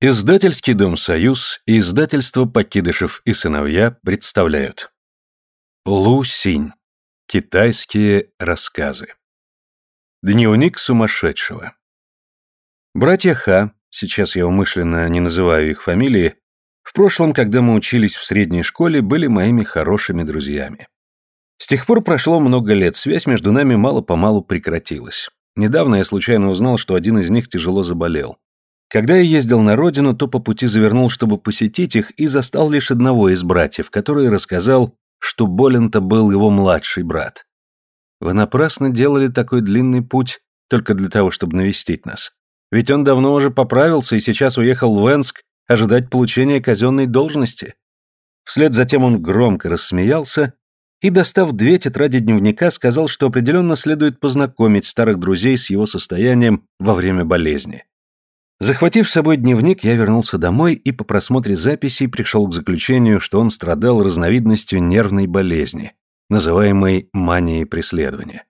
Издательский дом «Союз» и издательство «Покидышев и сыновья» представляют Лу Синь. Китайские рассказы. Дневник сумасшедшего. Братья Ха, сейчас я умышленно не называю их фамилии, в прошлом, когда мы учились в средней школе, были моими хорошими друзьями. С тех пор прошло много лет, связь между нами мало-помалу прекратилась. Недавно я случайно узнал, что один из них тяжело заболел. Когда я ездил на родину, то по пути завернул, чтобы посетить их, и застал лишь одного из братьев, который рассказал, что болен-то был его младший брат. Вы напрасно делали такой длинный путь только для того, чтобы навестить нас. Ведь он давно уже поправился и сейчас уехал в Энск ожидать получения казенной должности. Вслед за тем он громко рассмеялся и, достав две тетради дневника, сказал, что определенно следует познакомить старых друзей с его состоянием во время болезни. Захватив с собой дневник, я вернулся домой и по просмотре записей пришел к заключению, что он страдал разновидностью нервной болезни, называемой манией преследования.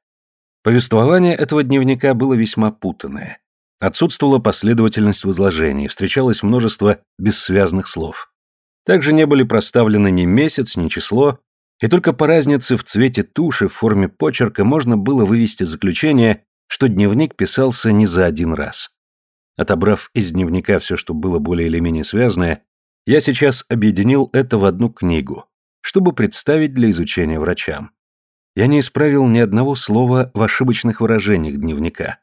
Повествование этого дневника было весьма путанное. Отсутствовала последовательность в изложении, встречалось множество бессвязных слов. Также не были проставлены ни месяц, ни число, и только по разнице в цвете туши, в форме почерка можно было вывести заключение, что дневник писался не за один раз. Отобрав из дневника все, что было более или менее связанное, я сейчас объединил это в одну книгу, чтобы представить для изучения врачам. Я не исправил ни одного слова в ошибочных выражениях дневника.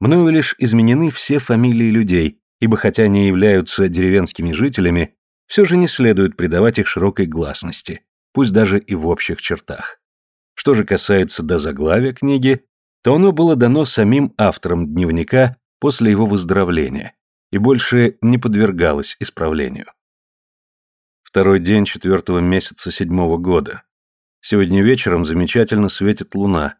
Мною лишь изменены все фамилии людей, ибо хотя они являются деревенскими жителями, все же не следует придавать их широкой гласности, пусть даже и в общих чертах. Что же касается до заглавия книги, то оно было дано самим автором дневника после его выздоровления и больше не подвергалась исправлению. Второй день четвертого месяца седьмого года. Сегодня вечером замечательно светит луна.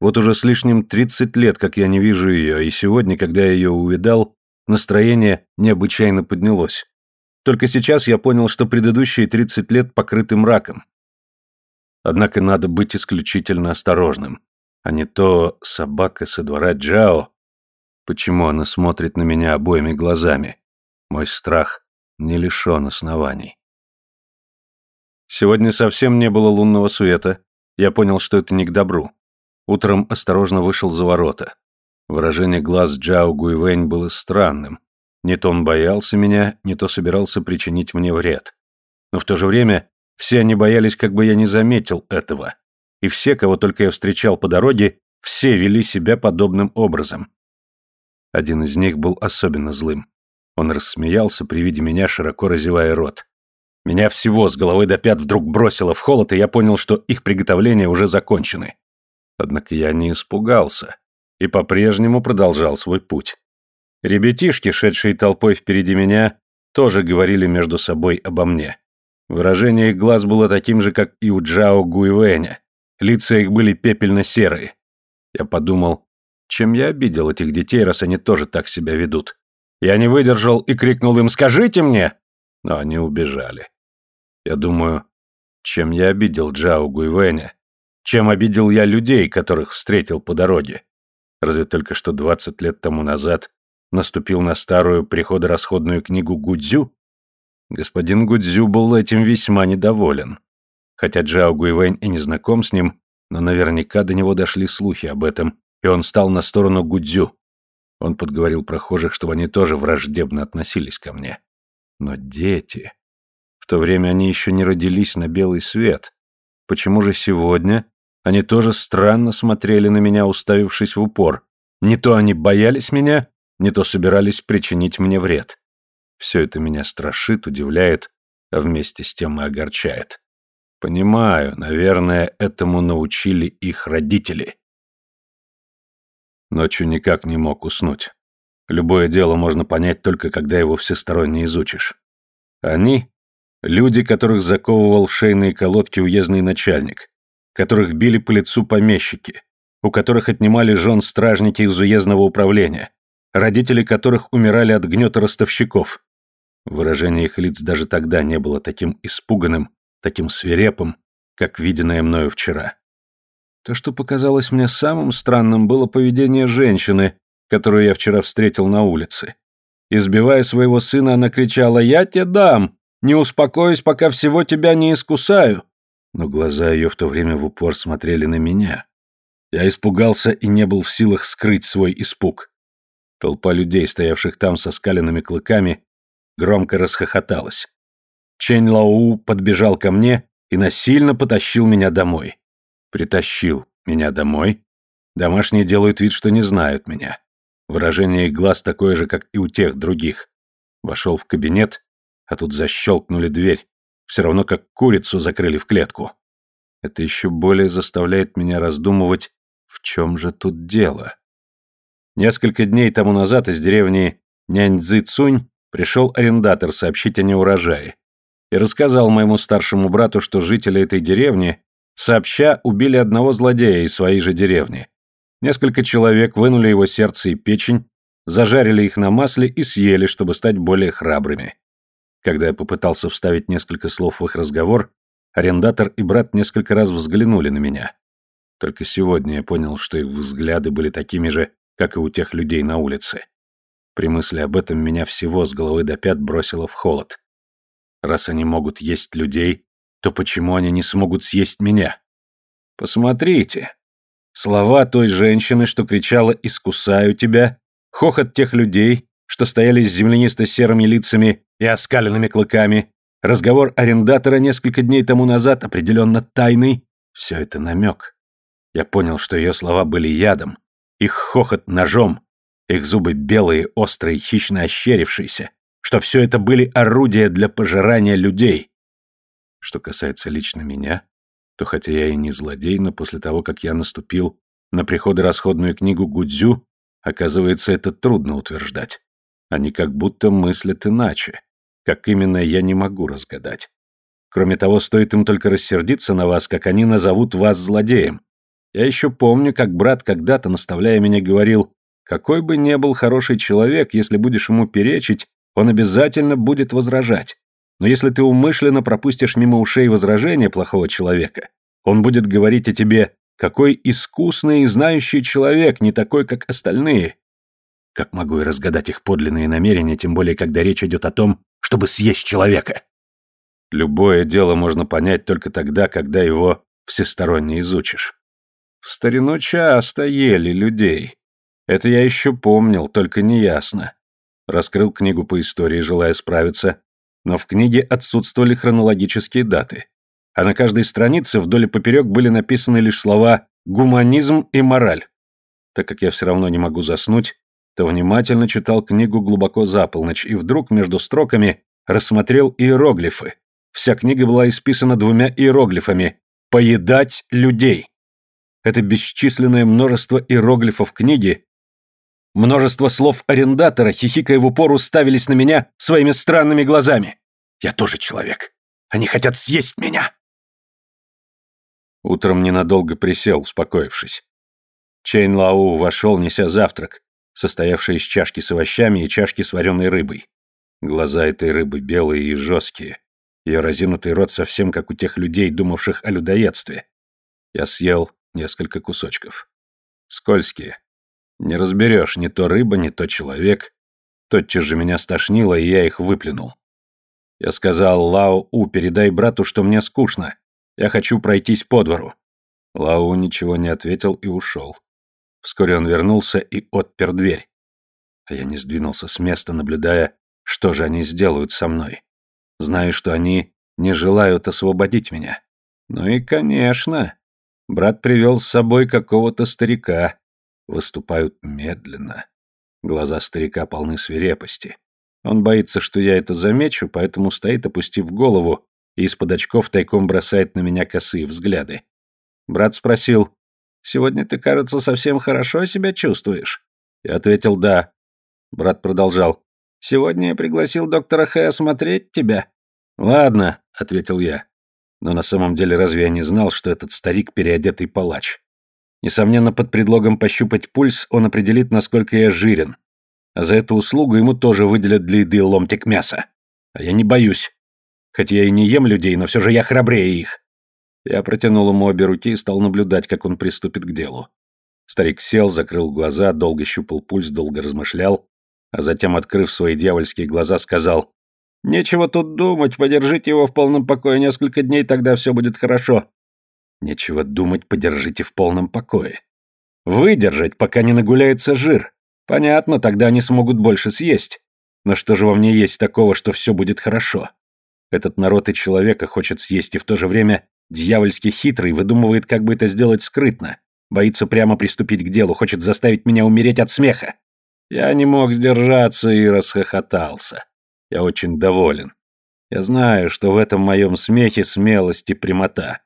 Вот уже с лишним тридцать лет, как я не вижу ее, и сегодня, когда я ее увидал, настроение необычайно поднялось. Только сейчас я понял, что предыдущие тридцать лет покрыты мраком. Однако надо быть исключительно осторожным, а не то собака со двора Джао Почему она смотрит на меня обоими глазами? Мой страх не лишен оснований. Сегодня совсем не было лунного света. Я понял, что это не к добру. Утром осторожно вышел за ворота. Выражение глаз Джао Гуйвэнь было странным. Не то он боялся меня, не то собирался причинить мне вред. Но в то же время все они боялись, как бы я не заметил этого. И все, кого только я встречал по дороге, все вели себя подобным образом. Один из них был особенно злым. Он рассмеялся при виде меня, широко разевая рот. Меня всего с головы до пят вдруг бросило в холод, и я понял, что их приготовления уже закончены. Однако я не испугался и по-прежнему продолжал свой путь. Ребятишки, шедшие толпой впереди меня, тоже говорили между собой обо мне. Выражение их глаз было таким же, как и у Джао Гуйвэня. Лица их были пепельно-серые. Я подумал, чем я обидел этих детей, раз они тоже так себя ведут? Я не выдержал и крикнул им «Скажите мне!» Но они убежали. Я думаю, чем я обидел Джао Гуйвэня? Чем обидел я людей, которых встретил по дороге? Разве только что двадцать лет тому назад наступил на старую приходорасходную книгу Гудзю? Господин Гудзю был этим весьма недоволен. Хотя Джао Гуйвэнь и не знаком с ним, но наверняка до него дошли слухи об этом, и он стал на сторону Гудзю. Он подговорил прохожих, чтобы они тоже враждебно относились ко мне. Но дети... В то время они еще не родились на белый свет. Почему же сегодня они тоже странно смотрели на меня, уставившись в упор? Не то они боялись меня, не то собирались причинить мне вред. Все это меня страшит, удивляет, а вместе с тем и огорчает. Понимаю, наверное, этому научили их родители. Ночью никак не мог уснуть. Любое дело можно понять только когда его всесторонне изучишь. Они — люди, которых заковывал в шейные колодки уездный начальник, которых били по лицу помещики, у которых отнимали жен стражники из уездного управления, родители которых умирали от гнета ростовщиков. Выражение их лиц даже тогда не было таким испуганным, таким свирепым, как виденное мною вчера. То, что показалось мне самым странным, было поведение женщины, которую я вчера встретил на улице. Избивая своего сына, она кричала «Я тебе дам! Не успокоюсь, пока всего тебя не искусаю!» Но глаза ее в то время в упор смотрели на меня. Я испугался и не был в силах скрыть свой испуг. Толпа людей, стоявших там со скаленными клыками, громко расхохоталась. Чэнь Лаоу подбежал ко мне и насильно потащил меня домой. Притащил меня домой. Домашние делают вид, что не знают меня. Выражение их глаз такое же, как и у тех других. Вошел в кабинет, а тут защелкнули дверь. Все равно как курицу закрыли в клетку. Это еще более заставляет меня раздумывать, в чем же тут дело. Несколько дней тому назад из деревни Няньцзы Цунь пришел арендатор сообщить о неурожае и рассказал моему старшему брату, что жители этой деревни сообща убили одного злодея из своей же деревни. Несколько человек вынули его сердце и печень, зажарили их на масле и съели, чтобы стать более храбрыми. Когда я попытался вставить несколько слов в их разговор, арендатор и брат несколько раз взглянули на меня. Только сегодня я понял, что их взгляды были такими же, как и у тех людей на улице. При мысли об этом меня всего с головы до пят бросило в холод. Раз они могут есть людей, то почему они не смогут съесть меня? Посмотрите. Слова той женщины, что кричала «искусаю тебя», хохот тех людей, что стояли с землянисто-серыми лицами и оскаленными клыками, разговор арендатора несколько дней тому назад, определенно тайный, все это намек. Я понял, что ее слова были ядом, их хохот ножом, их зубы белые, острые, хищно ощерившиеся, что все это были орудия для пожирания людей. Что касается лично меня, то хотя я и не злодей, но после того, как я наступил на приходо-расходную книгу Гудзю, оказывается, это трудно утверждать. Они как будто мыслят иначе. Как именно, я не могу разгадать. Кроме того, стоит им только рассердиться на вас, как они назовут вас злодеем. Я еще помню, как брат когда-то, наставляя меня, говорил, какой бы ни был хороший человек, если будешь ему перечить, он обязательно будет возражать. Но если ты умышленно пропустишь мимо ушей возражения плохого человека, он будет говорить о тебе «какой искусный и знающий человек, не такой, как остальные». Как могу я разгадать их подлинные намерения, тем более, когда речь идет о том, чтобы съесть человека? Любое дело можно понять только тогда, когда его всесторонне изучишь. В старину часто ели людей. Это я еще помнил, только неясно. Раскрыл книгу по истории, желая справиться, но в книге отсутствовали хронологические даты. А на каждой странице вдоль и поперек были написаны лишь слова «гуманизм» и «мораль». Так как я все равно не могу заснуть, то внимательно читал книгу глубоко за полночь и вдруг между строками рассмотрел иероглифы. Вся книга была исписана двумя иероглифами «поедать людей». Это бесчисленное множество иероглифов книги Множество слов арендатора, хихикая в упор, уставились на меня своими странными глазами. Я тоже человек. Они хотят съесть меня. Утром ненадолго присел, успокоившись. Чейн Лау вошел, неся завтрак, состоявший из чашки с овощами и чашки с вареной рыбой. Глаза этой рыбы белые и жесткие. Ее разинутый рот совсем как у тех людей, думавших о людоедстве. Я съел несколько кусочков. Скользкие, не разберешь, не то рыба, не то человек. Тотчас же меня стошнило, и я их выплюнул. Я сказал Лао У, передай брату, что мне скучно. Я хочу пройтись по двору. Лао ничего не ответил и ушел. Вскоре он вернулся и отпер дверь. А я не сдвинулся с места, наблюдая, что же они сделают со мной. Знаю, что они не желают освободить меня. Ну и, конечно, брат привел с собой какого-то старика, выступают медленно. Глаза старика полны свирепости. Он боится, что я это замечу, поэтому стоит, опустив голову, и из-под очков тайком бросает на меня косые взгляды. Брат спросил, «Сегодня ты, кажется, совсем хорошо себя чувствуешь?» Я ответил «да». Брат продолжал, «Сегодня я пригласил доктора Хэ осмотреть тебя». «Ладно», — ответил я. Но на самом деле разве я не знал, что этот старик переодетый палач? Несомненно, под предлогом пощупать пульс он определит, насколько я жирен. А за эту услугу ему тоже выделят для еды ломтик мяса. А я не боюсь. Хоть я и не ем людей, но все же я храбрее их. Я протянул ему обе руки и стал наблюдать, как он приступит к делу. Старик сел, закрыл глаза, долго щупал пульс, долго размышлял. а затем, открыв свои дьявольские глаза, сказал «Нечего тут думать, подержите его в полном покое несколько дней, тогда все будет хорошо». «Нечего думать, подержите в полном покое». «Выдержать, пока не нагуляется жир. Понятно, тогда они смогут больше съесть. Но что же во мне есть такого, что все будет хорошо? Этот народ и человека хочет съесть, и в то же время дьявольски хитрый, выдумывает, как бы это сделать скрытно. Боится прямо приступить к делу, хочет заставить меня умереть от смеха. Я не мог сдержаться и расхохотался. Я очень доволен. Я знаю, что в этом моем смехе смелость и прямота.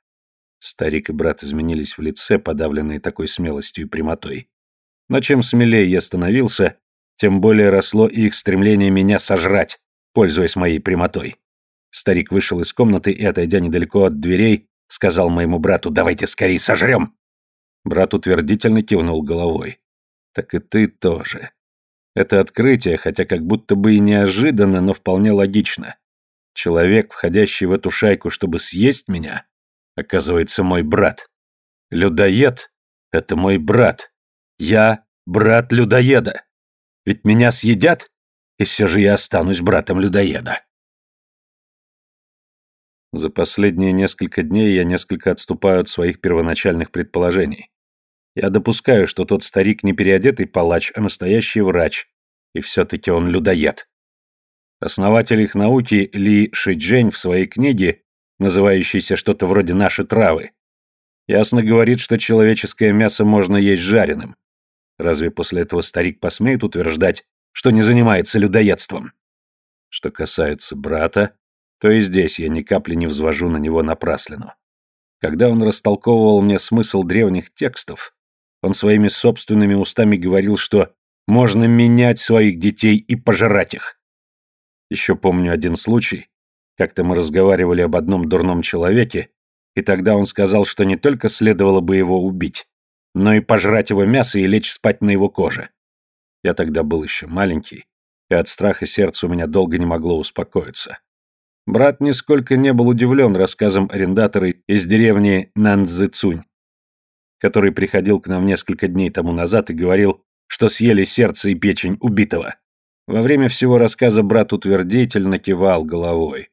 Старик и брат изменились в лице, подавленные такой смелостью и прямотой. Но чем смелее я становился, тем более росло их стремление меня сожрать, пользуясь моей прямотой. Старик вышел из комнаты и, отойдя недалеко от дверей, сказал моему брату «Давайте скорее сожрем!» Брат утвердительно кивнул головой. «Так и ты тоже. Это открытие, хотя как будто бы и неожиданно, но вполне логично. Человек, входящий в эту шайку, чтобы съесть меня, оказывается мой брат. Людоед — это мой брат. Я брат людоеда. Ведь меня съедят, и все же я останусь братом людоеда. За последние несколько дней я несколько отступаю от своих первоначальных предположений. Я допускаю, что тот старик не переодетый палач, а настоящий врач, и все-таки он людоед. Основатель их науки Ли Шиджень в своей книге, называющейся что-то вроде «Наши травы», ясно говорит, что человеческое мясо можно есть жареным. Разве после этого старик посмеет утверждать, что не занимается людоедством? Что касается брата, то и здесь я ни капли не взвожу на него напраслину. Когда он растолковывал мне смысл древних текстов, он своими собственными устами говорил, что можно менять своих детей и пожирать их. Еще помню один случай. Как-то мы разговаривали об одном дурном человеке, и тогда он сказал, что не только следовало бы его убить, но и пожрать его мясо и лечь спать на его коже. Я тогда был еще маленький, и от страха сердце у меня долго не могло успокоиться. Брат нисколько не был удивлен рассказом арендатора из деревни Нанцзэцунь который приходил к нам несколько дней тому назад и говорил, что съели сердце и печень убитого. Во время всего рассказа брат утвердительно кивал головой.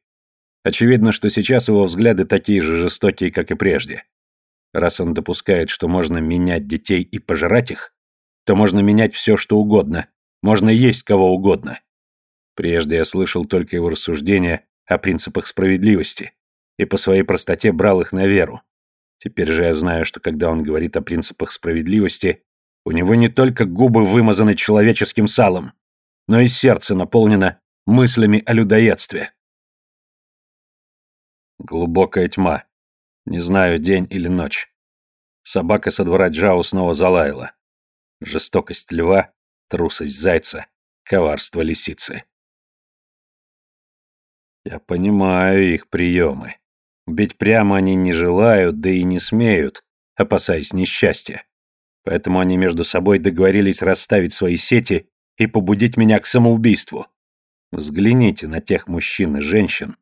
Очевидно, что сейчас его взгляды такие же жестокие, как и прежде. Раз он допускает, что можно менять детей и пожирать их, то можно менять все, что угодно, можно есть кого угодно. Прежде я слышал только его рассуждения о принципах справедливости и по своей простоте брал их на веру. Теперь же я знаю, что когда он говорит о принципах справедливости, у него не только губы вымазаны человеческим салом, но и сердце наполнено мыслями о людоедстве. Глубокая тьма. Не знаю, день или ночь. Собака со двора Джао снова залаяла. Жестокость льва, трусость зайца, коварство лисицы. Я понимаю их приемы. Бить прямо они не желают, да и не смеют, опасаясь несчастья. Поэтому они между собой договорились расставить свои сети и побудить меня к самоубийству. Взгляните на тех мужчин и женщин,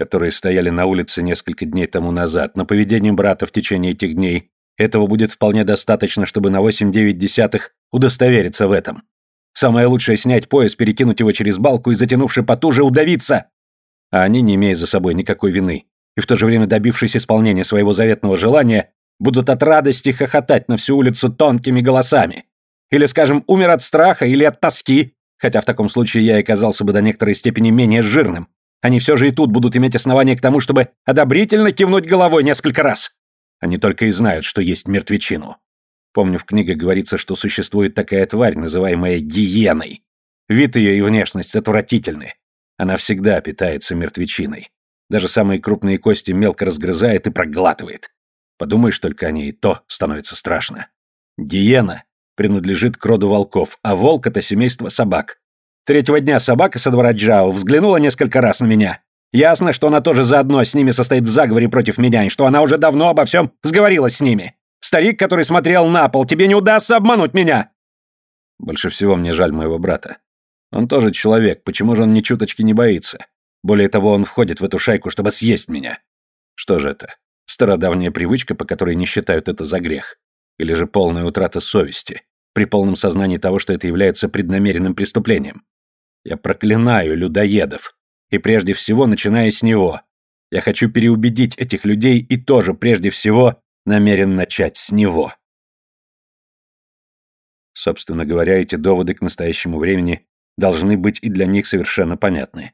которые стояли на улице несколько дней тому назад, на поведение брата в течение этих дней. Этого будет вполне достаточно, чтобы на 8-9 десятых удостовериться в этом. Самое лучшее снять пояс, перекинуть его через балку и, затянувши потуже, удавиться. А они, не имея за собой никакой вины, и в то же время добившись исполнения своего заветного желания, будут от радости хохотать на всю улицу тонкими голосами. Или, скажем, умер от страха или от тоски, хотя в таком случае я и казался бы до некоторой степени менее жирным. Они все же и тут будут иметь основания к тому, чтобы одобрительно кивнуть головой несколько раз. Они только и знают, что есть мертвечину. Помню, в книге говорится, что существует такая тварь, называемая гиеной. Вид ее и внешность отвратительны. Она всегда питается мертвечиной. Даже самые крупные кости мелко разгрызает и проглатывает. Подумаешь только о ней, то становится страшно. Гиена принадлежит к роду волков, а волк — это семейство собак. Третьего дня собака со двора Джао взглянула несколько раз на меня. Ясно, что она тоже заодно с ними состоит в заговоре против меня, и что она уже давно обо всем сговорилась с ними. Старик, который смотрел на пол, тебе не удастся обмануть меня!» Больше всего мне жаль моего брата. Он тоже человек, почему же он ни чуточки не боится? Более того, он входит в эту шайку, чтобы съесть меня. Что же это? Стародавняя привычка, по которой не считают это за грех? Или же полная утрата совести? при полном сознании того, что это является преднамеренным преступлением. Я проклинаю людоедов. И прежде всего, начиная с него. Я хочу переубедить этих людей и тоже, прежде всего, намерен начать с него. Собственно говоря, эти доводы к настоящему времени должны быть и для них совершенно понятны.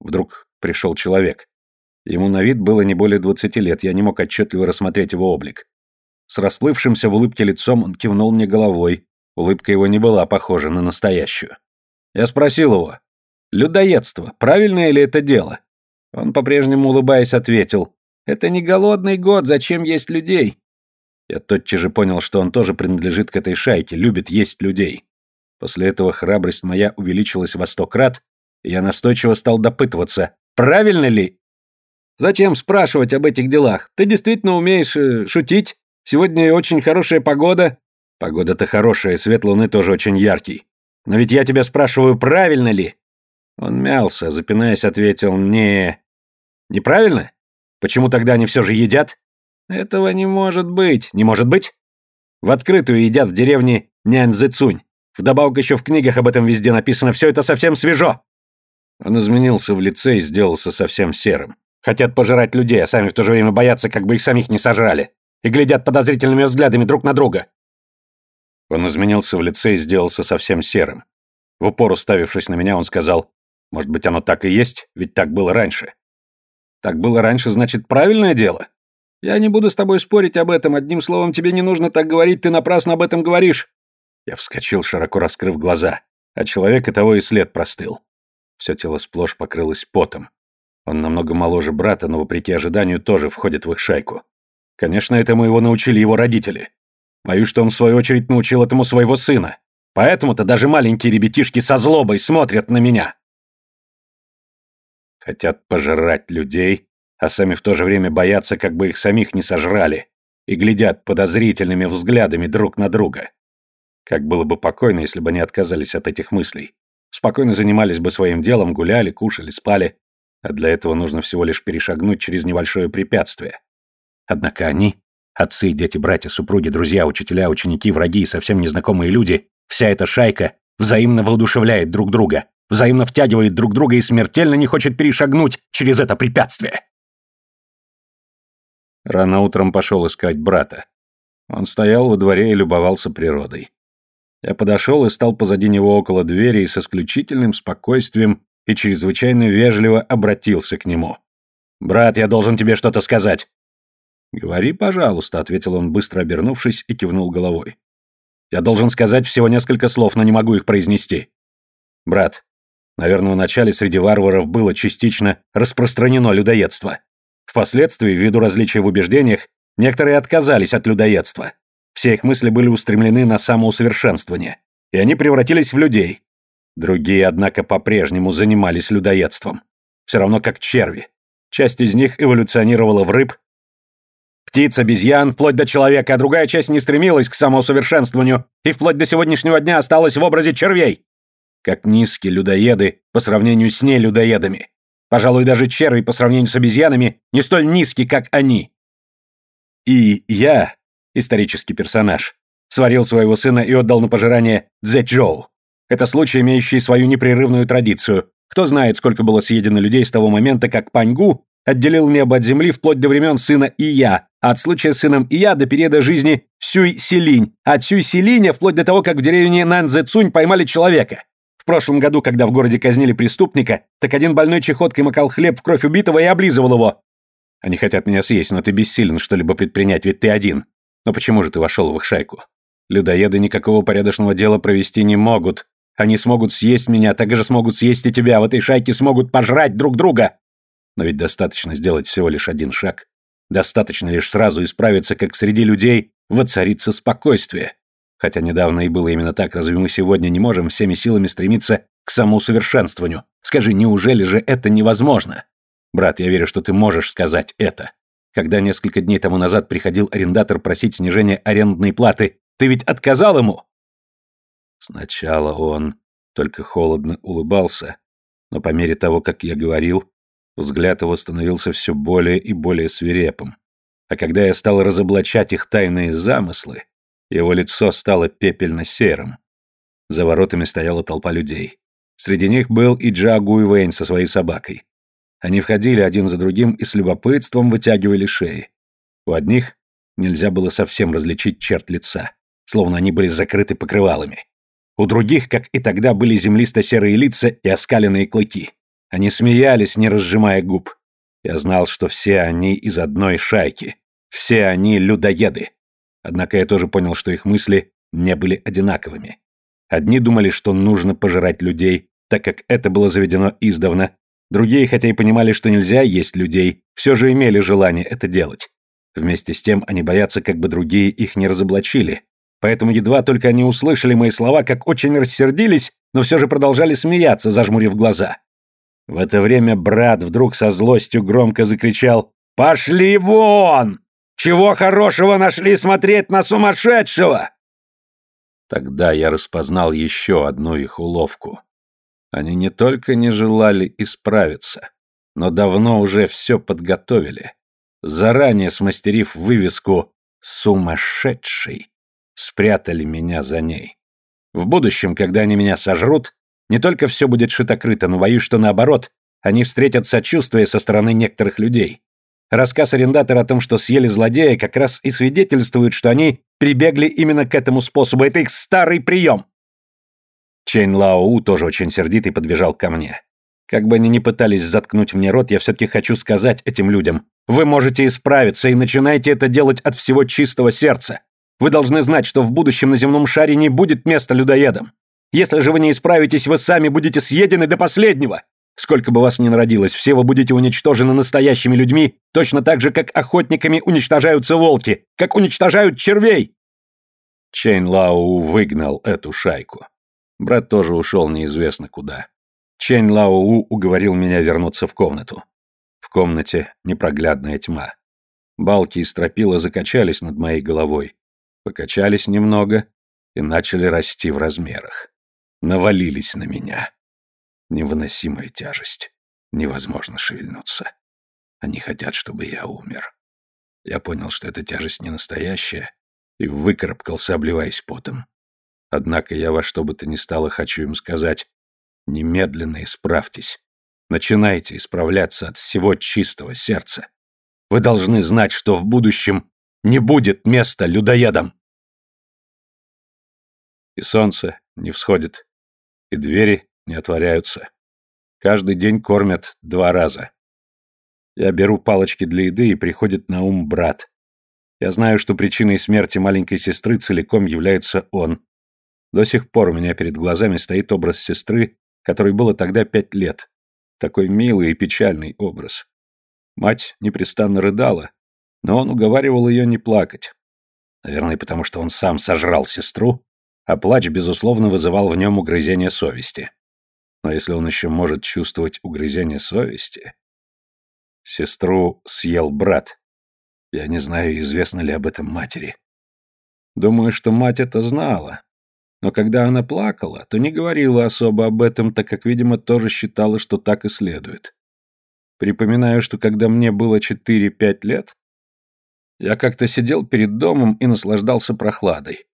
Вдруг пришел человек. Ему на вид было не более двадцати лет, я не мог отчетливо рассмотреть его облик. С расплывшимся в улыбке лицом он кивнул мне головой, улыбка его не была похожа на настоящую. Я спросил его, «Людоедство, правильное ли это дело?» Он, по-прежнему улыбаясь, ответил, «Это не голодный год, зачем есть людей?» Я тотчас же понял, что он тоже принадлежит к этой шайке, любит есть людей. После этого храбрость моя увеличилась во сто крат, и я настойчиво стал допытываться, правильно ли? Зачем спрашивать об этих делах? Ты действительно умеешь э, шутить? Сегодня очень хорошая погода. Погода-то хорошая, свет луны тоже очень яркий. Но ведь я тебя спрашиваю, правильно ли? Он мялся, запинаясь, ответил, не... Неправильно? Почему тогда они все же едят? Этого не может быть. Не может быть? В открытую едят в деревне Няньзэцунь. Вдобавок еще в книгах об этом везде написано, все это совсем свежо. Он изменился в лице и сделался совсем серым. Хотят пожирать людей, а сами в то же время боятся, как бы их самих не сожрали. И глядят подозрительными взглядами друг на друга. Он изменился в лице и сделался совсем серым. В упор уставившись на меня, он сказал, «Может быть, оно так и есть, ведь так было раньше». «Так было раньше, значит, правильное дело?» «Я не буду с тобой спорить об этом, одним словом, тебе не нужно так говорить, ты напрасно об этом говоришь». Я вскочил, широко раскрыв глаза, а человека того и след простыл. Все тело сплошь покрылось потом. Он намного моложе брата, но, вопреки ожиданию, тоже входит в их шайку. Конечно, этому его научили его родители. Боюсь, что он, в свою очередь, научил этому своего сына. Поэтому-то даже маленькие ребятишки со злобой смотрят на меня. Хотят пожрать людей, а сами в то же время боятся, как бы их самих не сожрали, и глядят подозрительными взглядами друг на друга. Как было бы покойно, если бы они отказались от этих мыслей. Спокойно занимались бы своим делом, гуляли, кушали, спали. А для этого нужно всего лишь перешагнуть через небольшое препятствие. Однако они, отцы, дети, братья, супруги, друзья, учителя, ученики, враги и совсем незнакомые люди, вся эта шайка взаимно воодушевляет друг друга, взаимно втягивает друг друга и смертельно не хочет перешагнуть через это препятствие. Рано утром пошел искать брата. Он стоял во дворе и любовался природой. Я подошел и стал позади него около двери и с исключительным спокойствием и чрезвычайно вежливо обратился к нему. «Брат, я должен тебе что-то сказать». «Говори, пожалуйста», — ответил он, быстро обернувшись и кивнул головой. «Я должен сказать всего несколько слов, но не могу их произнести». «Брат, наверное, вначале среди варваров было частично распространено людоедство. Впоследствии, ввиду различий в убеждениях, некоторые отказались от людоедства. Все их мысли были устремлены на самоусовершенствование, и они превратились в людей. Другие, однако, по-прежнему занимались людоедством. Все равно как черви. Часть из них эволюционировала в рыб, птиц, обезьян, вплоть до человека, а другая часть не стремилась к самоусовершенствованию и вплоть до сегодняшнего дня осталась в образе червей. Как низкие людоеды по сравнению с нелюдоедами. Пожалуй, даже черви по сравнению с обезьянами не столь низкие, как они. И я, исторический персонаж, сварил своего сына и отдал на пожирание Цзэчжоу. Это случай, имеющий свою непрерывную традицию. Кто знает, сколько было съедено людей с того момента, как Паньгу отделил небо от земли вплоть до времен сына Ия, от случая с сыном Ия до периода жизни Сюй Силинь, а от Сюй Силиня вплоть до того, как в деревне Нанзе Цунь поймали человека. В прошлом году, когда в городе казнили преступника, так один больной чехоткой макал хлеб в кровь убитого и облизывал его. Они хотят меня съесть, но ты бессилен что-либо предпринять, ведь ты один. Но почему же ты вошел в их шайку? Людоеды никакого порядочного дела провести не могут. Они смогут съесть меня, так же смогут съесть и тебя. В этой шайке смогут пожрать друг друга. Но ведь достаточно сделать всего лишь один шаг. Достаточно лишь сразу исправиться, как среди людей воцарится спокойствие. Хотя недавно и было именно так, разве мы сегодня не можем всеми силами стремиться к самоусовершенствованию? Скажи, неужели же это невозможно? Брат, я верю, что ты можешь сказать это. Когда несколько дней тому назад приходил арендатор просить снижения арендной платы, ты ведь отказал ему?» Сначала он только холодно улыбался, но по мере того, как я говорил, взгляд его становился все более и более свирепым. А когда я стал разоблачать их тайные замыслы, Его лицо стало пепельно-серым. За воротами стояла толпа людей. Среди них был и Джа Гуйвейн со своей собакой. Они входили один за другим и с любопытством вытягивали шеи. У одних нельзя было совсем различить черт лица, словно они были закрыты покрывалами. У других, как и тогда, были землисто-серые лица и оскаленные клыки. Они смеялись, не разжимая губ. Я знал, что все они из одной шайки. Все они людоеды. Однако я тоже понял, что их мысли не были одинаковыми. Одни думали, что нужно пожирать людей, так как это было заведено издавна. Другие, хотя и понимали, что нельзя есть людей, все же имели желание это делать. Вместе с тем они боятся, как бы другие их не разоблачили. Поэтому едва только они услышали мои слова, как очень рассердились, но все же продолжали смеяться, зажмурив глаза. В это время брат вдруг со злостью громко закричал «Пошли вон! Чего хорошего нашли смотреть на сумасшедшего?» Тогда я распознал еще одну их уловку. Они не только не желали исправиться, но давно уже все подготовили, заранее смастерив вывеску «Сумасшедший», спрятали меня за ней. В будущем, когда они меня сожрут, не только все будет шито-крыто, но боюсь, что наоборот, они встретят сочувствие со стороны некоторых людей. Рассказ арендатора о том, что съели злодея, как раз и свидетельствует, что они прибегли именно к этому способу. Это их старый прием. Чэнь Лаоу тоже очень сердитый подбежал ко мне. Как бы они ни пытались заткнуть мне рот, я все-таки хочу сказать этим людям. Вы можете исправиться и начинайте это делать от всего чистого сердца. Вы должны знать, что в будущем на земном шаре не будет места людоедам. Если же вы не исправитесь, вы сами будете съедены до последнего. Сколько бы вас ни народилось, все вы будете уничтожены настоящими людьми, точно так же, как охотниками уничтожаются волки, как уничтожают червей. Чэнь Лаоу выгнал эту шайку. Брат тоже ушел неизвестно куда. Чэнь Лаоу уговорил меня вернуться в комнату. В комнате непроглядная тьма. Балки и стропила закачались над моей головой. Покачались немного и начали расти в размерах навалились на меня. Невыносимая тяжесть. Невозможно шевельнуться. Они хотят, чтобы я умер. Я понял, что эта тяжесть не настоящая, и выкарабкался, обливаясь потом. Однако я во что бы то ни стало хочу им сказать, немедленно исправьтесь. Начинайте исправляться от всего чистого сердца. Вы должны знать, что в будущем не будет места людоедам. И солнце не всходит, и двери не отворяются. Каждый день кормят два раза. Я беру палочки для еды, и приходит на ум брат. Я знаю, что причиной смерти маленькой сестры целиком является он. До сих пор у меня перед глазами стоит образ сестры, которой было тогда пять лет. Такой милый и печальный образ. Мать непрестанно рыдала, но он уговаривал ее не плакать. Наверное, потому что он сам сожрал сестру а плач, безусловно, вызывал в нем угрызение совести. Но если он еще может чувствовать угрызение совести... Сестру съел брат. Я не знаю, известно ли об этом матери. Думаю, что мать это знала. Но когда она плакала, то не говорила особо об этом, так как, видимо, тоже считала, что так и следует. Припоминаю, что когда мне было 4-5 лет, я как-то сидел перед домом и наслаждался прохладой.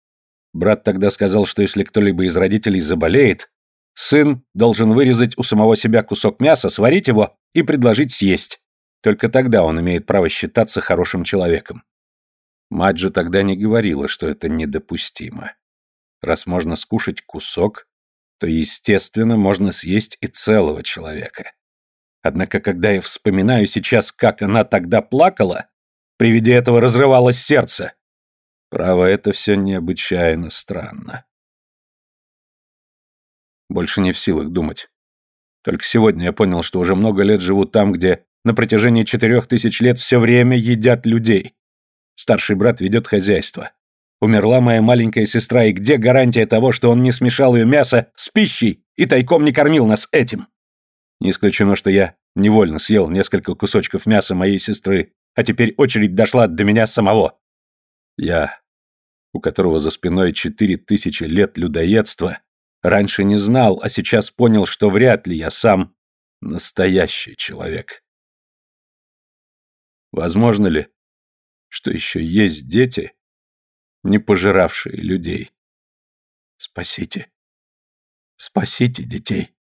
Брат тогда сказал, что если кто-либо из родителей заболеет, сын должен вырезать у самого себя кусок мяса, сварить его и предложить съесть. Только тогда он имеет право считаться хорошим человеком. Мать же тогда не говорила, что это недопустимо. Раз можно скушать кусок, то, естественно, можно съесть и целого человека. Однако, когда я вспоминаю сейчас, как она тогда плакала, при виде этого разрывалось сердце. Право, это все необычайно странно. Больше не в силах думать. Только сегодня я понял, что уже много лет живу там, где на протяжении четырех тысяч лет все время едят людей. Старший брат ведет хозяйство. Умерла моя маленькая сестра, и где гарантия того, что он не смешал ее мясо с пищей и тайком не кормил нас этим? Не исключено, что я невольно съел несколько кусочков мяса моей сестры, а теперь очередь дошла до меня самого. Я, у которого за спиной четыре тысячи лет людоедства, раньше не знал, а сейчас понял, что вряд ли я сам настоящий человек. Возможно ли, что еще есть дети, не пожиравшие людей. Спасите. Спасите детей.